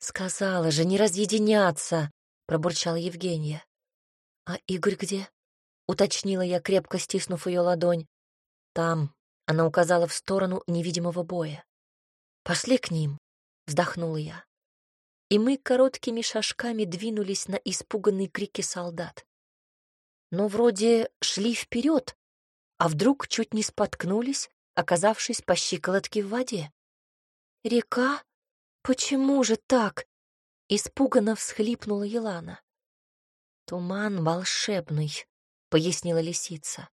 «Сказала же, не разъединяться!» — пробурчала Евгения. «А Игорь где?» — уточнила я, крепко стиснув ее ладонь. «Там», — она указала в сторону невидимого боя. «Пошли к ним», — вздохнула я. И мы короткими шажками двинулись на испуганные крики солдат. Но вроде шли вперед, а вдруг чуть не споткнулись оказавшись по щиколотке в воде. «Река? Почему же так?» — испуганно всхлипнула Елана. «Туман волшебный», — пояснила лисица.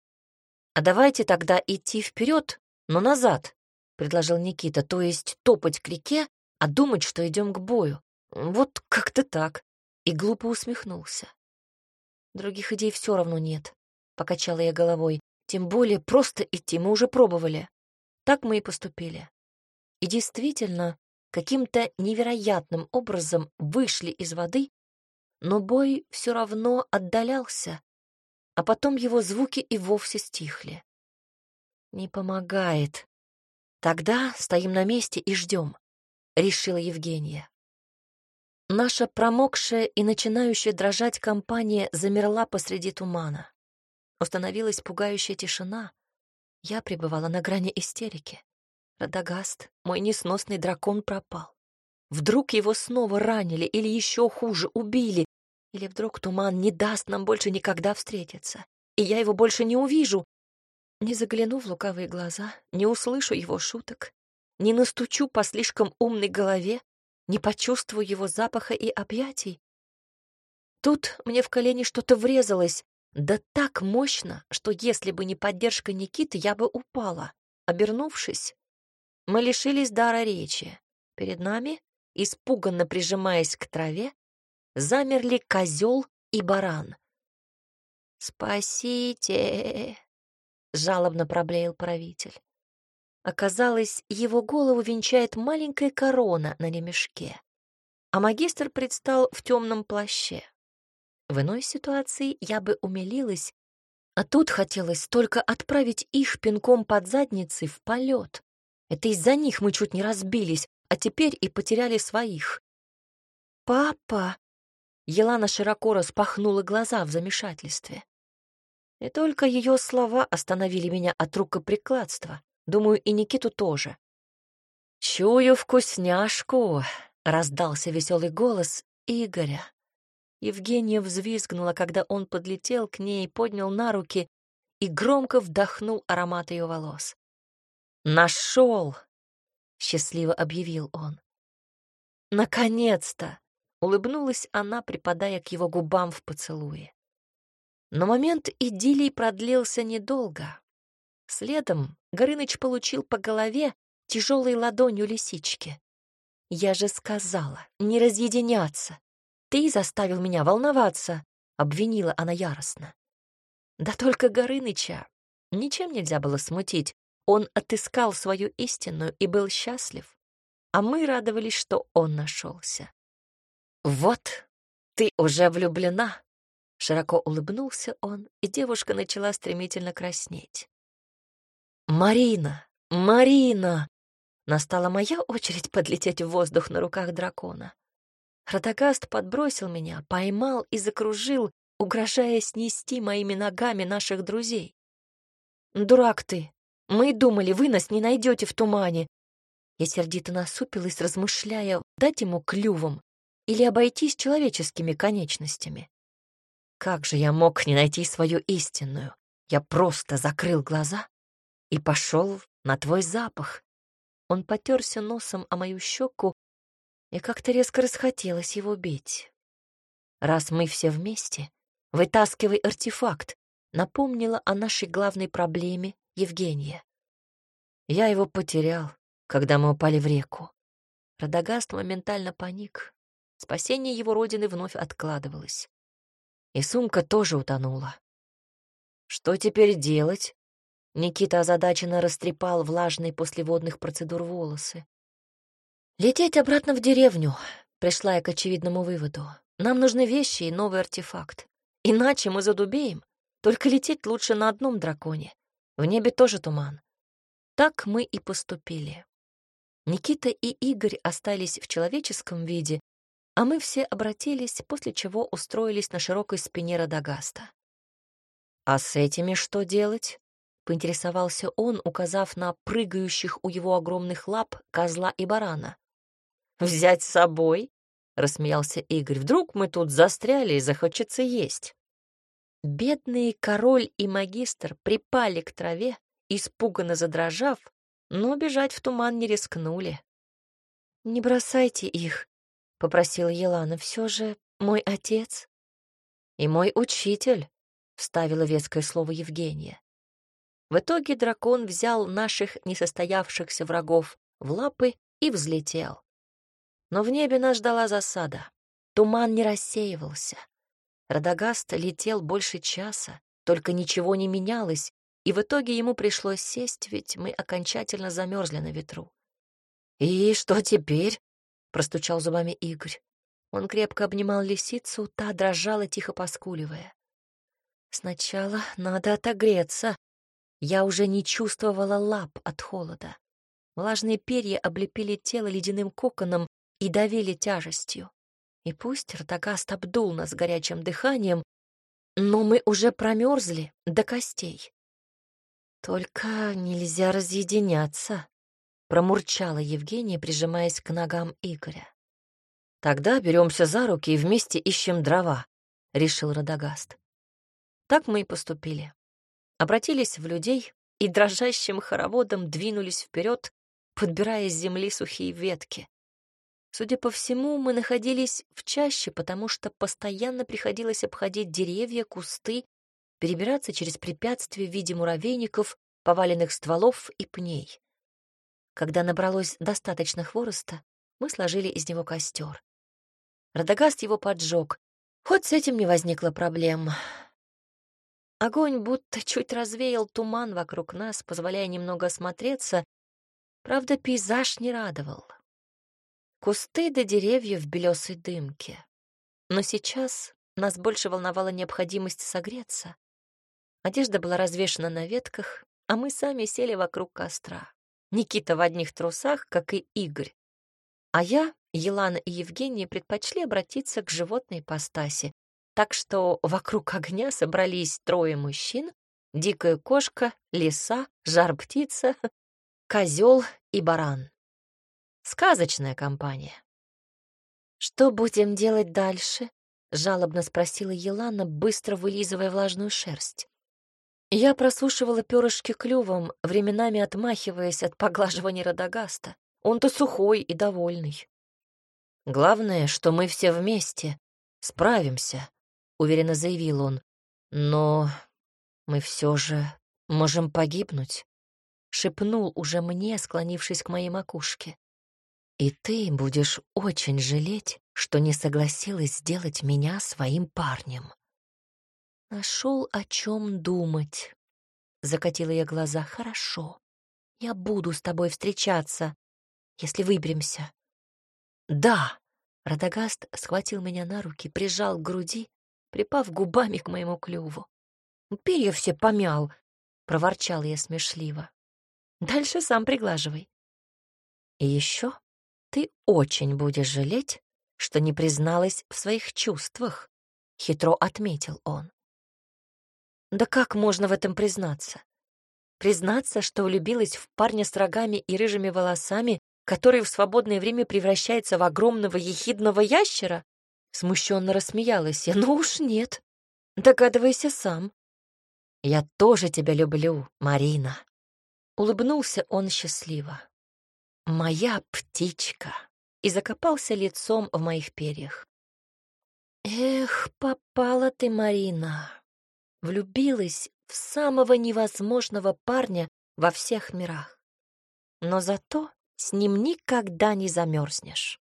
«А давайте тогда идти вперед, но назад», — предложил Никита, «то есть топать к реке, а думать, что идем к бою. Вот как-то так». И глупо усмехнулся. Других идей все равно нет, — покачала я головой. Тем более просто идти мы уже пробовали. Так мы и поступили. И действительно, каким-то невероятным образом вышли из воды, но бой все равно отдалялся, а потом его звуки и вовсе стихли. Не помогает. Тогда стоим на месте и ждем, решила Евгения. Наша промокшая и начинающая дрожать компания замерла посреди тумана. Установилась пугающая тишина. Я пребывала на грани истерики. Радагаст, мой несносный дракон, пропал. Вдруг его снова ранили или еще хуже, убили, или вдруг туман не даст нам больше никогда встретиться, и я его больше не увижу. Не загляну в лукавые глаза, не услышу его шуток, не настучу по слишком умной голове, не почувствую его запаха и объятий. Тут мне в колени что-то врезалось, да так мощно, что если бы не поддержка Никиты, я бы упала. Обернувшись, мы лишились дара речи. Перед нами, испуганно прижимаясь к траве, замерли козел и баран. «Спасите!» — жалобно проблеял правитель. Оказалось, его голову венчает маленькая корона на ремешке, а магистр предстал в темном плаще. В иной ситуации я бы умилилась, а тут хотелось только отправить их пинком под задницей в полет. Это из-за них мы чуть не разбились, а теперь и потеряли своих. «Папа!» Елана широко распахнула глаза в замешательстве. И только ее слова остановили меня от рукоприкладства. Думаю, и Никиту тоже. «Чую вкусняшку!» — раздался веселый голос Игоря. Евгения взвизгнула, когда он подлетел к ней, поднял на руки и громко вдохнул аромат ее волос. «Нашел!» — счастливо объявил он. «Наконец-то!» Улыбнулась она, припадая к его губам в поцелуе. Но момент идиллии продлился недолго. Следом Горыныч получил по голове тяжелой ладонью лисички. «Я же сказала, не разъединяться. Ты заставил меня волноваться», — обвинила она яростно. Да только Горыныча ничем нельзя было смутить. Он отыскал свою истинную и был счастлив, а мы радовались, что он нашелся. «Вот, ты уже влюблена!» Широко улыбнулся он, и девушка начала стремительно краснеть. «Марина! Марина!» Настала моя очередь подлететь в воздух на руках дракона. Радагаст подбросил меня, поймал и закружил, угрожая снести моими ногами наших друзей. «Дурак ты! Мы думали, вы нас не найдете в тумане!» Я сердито насупилась, размышляя, дать ему клювом или обойтись человеческими конечностями. Как же я мог не найти свою истинную? Я просто закрыл глаза и пошел на твой запах. Он потерся носом о мою щеку, и как-то резко расхотелось его бить. Раз мы все вместе, вытаскивай артефакт, напомнила о нашей главной проблеме Евгения. Я его потерял, когда мы упали в реку. Радагаст моментально паник, Спасение его родины вновь откладывалось. И сумка тоже утонула. Что теперь делать? Никита озадаченно растрепал влажные после водных процедур волосы. Лететь обратно в деревню, пришла я к очевидному выводу. Нам нужны вещи и новый артефакт. Иначе мы задубеем. Только лететь лучше на одном драконе. В небе тоже туман. Так мы и поступили. Никита и Игорь остались в человеческом виде, а мы все обратились, после чего устроились на широкой спине Радагаста. «А с этими что делать?» — поинтересовался он, указав на прыгающих у его огромных лап козла и барана. «Взять с собой?» — рассмеялся Игорь. «Вдруг мы тут застряли и захочется есть?» Бедные король и магистр припали к траве, испуганно задрожав, но бежать в туман не рискнули. «Не бросайте их», — попросила Елана. «Все же мой отец и мой учитель», — вставила веское слово Евгения. В итоге дракон взял наших несостоявшихся врагов в лапы и взлетел. Но в небе нас ждала засада. Туман не рассеивался. Радагаст летел больше часа, только ничего не менялось, и в итоге ему пришлось сесть, ведь мы окончательно замерзли на ветру. «И что теперь?» — простучал зубами Игорь. Он крепко обнимал лисицу, та дрожала, тихо поскуливая. «Сначала надо отогреться». Я уже не чувствовала лап от холода. Влажные перья облепили тело ледяным коконом и давили тяжестью. И пусть Ртагаст обдул нас горячим дыханием, но мы уже промерзли до костей. «Только нельзя разъединяться», — промурчала Евгения, прижимаясь к ногам Игоря. «Тогда беремся за руки и вместе ищем дрова», — решил Радагаст. Так мы и поступили. Обратились в людей и дрожащим хороводом двинулись вперед, подбирая с земли сухие ветки. Судя по всему, мы находились в чаще, потому что постоянно приходилось обходить деревья, кусты, перебираться через препятствия в виде муравейников, поваленных стволов и пней. Когда набралось достаточно хвороста, мы сложили из него костер. Радагаст его поджег. Хоть с этим не возникло проблем. Огонь будто чуть развеял туман вокруг нас, позволяя немного осмотреться. Правда, пейзаж не радовал. Кусты до деревьев в белесой дымке. Но сейчас нас больше волновала необходимость согреться. Одежда была развешана на ветках, а мы сами сели вокруг костра. Никита в одних трусах, как и Игорь. А я, Елана и Евгения предпочли обратиться к животной ипостаси, так что вокруг огня собрались трое мужчин, дикая кошка, лиса, жар-птица, козел и баран. Сказочная компания. «Что будем делать дальше?» — жалобно спросила Елана, быстро вылизывая влажную шерсть. Я просушивала перышки клювом, временами отмахиваясь от поглаживания Радагаста. Он-то сухой и довольный. «Главное, что мы все вместе справимся», — уверенно заявил он. «Но мы все же можем погибнуть», — шепнул уже мне, склонившись к моей макушке. «И ты будешь очень жалеть, что не согласилась сделать меня своим парнем». Нашел о чем думать. Закатила я глаза. Хорошо. Я буду с тобой встречаться, если выберемся. Да. Радагаст схватил меня на руки, прижал к груди припав губами к моему клюву. «Перья все помял», — проворчал я смешливо. «Дальше сам приглаживай». «И еще ты очень будешь жалеть, что не призналась в своих чувствах», — хитро отметил он. «Да как можно в этом признаться? Признаться, что влюбилась в парня с рогами и рыжими волосами, который в свободное время превращается в огромного ехидного ящера? Смущенно рассмеялась я. «Ну уж нет. Догадывайся сам». «Я тоже тебя люблю, Марина». Улыбнулся он счастливо. «Моя птичка» и закопался лицом в моих перьях. «Эх, попала ты, Марина!» Влюбилась в самого невозможного парня во всех мирах. Но зато с ним никогда не замерзнешь.